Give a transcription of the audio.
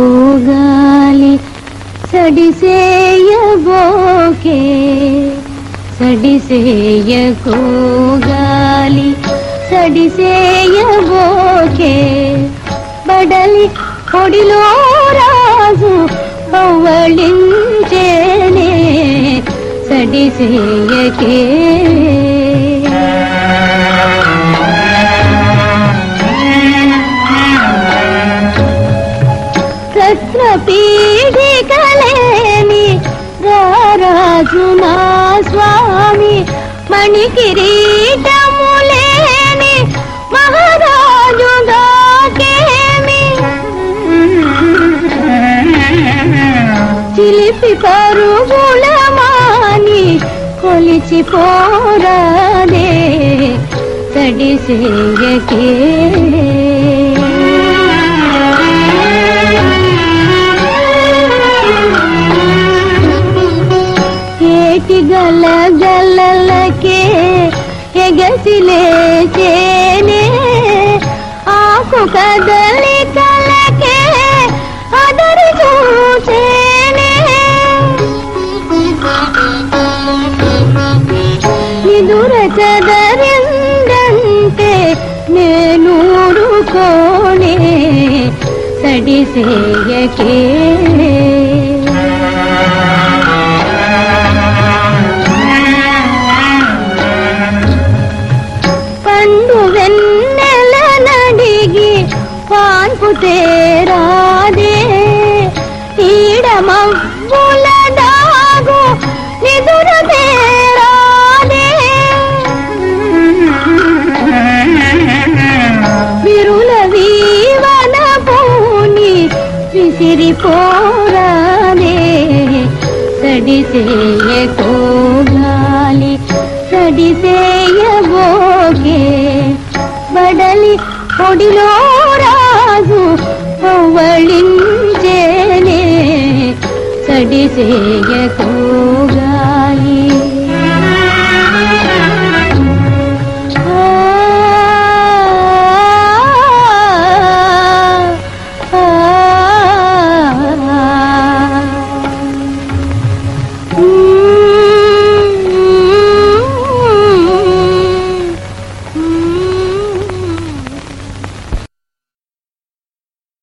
సడిసేయకోగాలి సడిసేయబోకే సడిసేయకోగాలి సడిసేయబోకే బడలి పొడిలో రాజు పవ్వళించేనే సడిసేయకే రత్న మణి కిరీటములేని మహారాజు దాకేమి చిలిపి పరుగుల మాని కొలిచి పోరాదే తడిసేయకే గల గల గల్లలకే ఆకు కదలి కలకే అదరు చూచేనే నిదుర చదరిందంటే నేను ఊరుకోనే. తేరాదే ఈడమవ్వుల దాగు నిదుర తేరాదే విరుల వీవన పూని విసిరి పోరాదే. సడిసేయ కోగాలి సడిసేయబోగే బడలి పొడిలో ಬಡಿಸೇಯ ಕೂಗ